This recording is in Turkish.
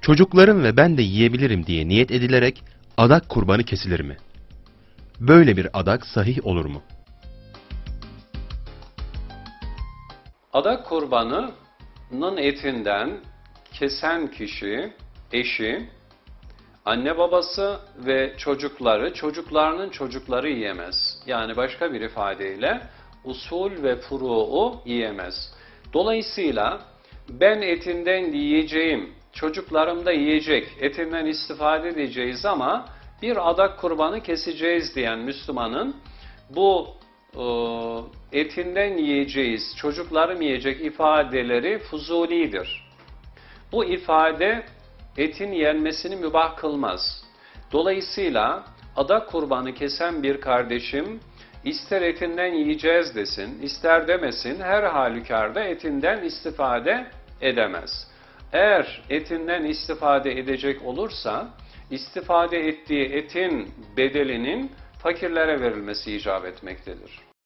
çocuklarım ve ben de yiyebilirim diye niyet edilerek adak kurbanı kesilir mi? Böyle bir adak sahih olur mu? Adak kurbanının etinden kesen kişi, eşi, anne babası ve çocukları, çocuklarının çocukları yiyemez. Yani başka bir ifadeyle usul ve furu'u yiyemez. Dolayısıyla ben etinden yiyeceğim, çocuklarım da yiyecek, etinden istifade edeceğiz ama bir adak kurbanı keseceğiz diyen Müslümanın bu e, etinden yiyeceğiz, çocuklarım yiyecek ifadeleri fuzulidir. Bu ifade etin yenmesini mübah kılmaz. Dolayısıyla adak kurbanı kesen bir kardeşim ister etinden yiyeceğiz desin, ister demesin her halükarda etinden istifade edemez. Eğer etinden istifade edecek olursa istifade ettiği etin bedelinin fakirlere verilmesi icap etmektedir.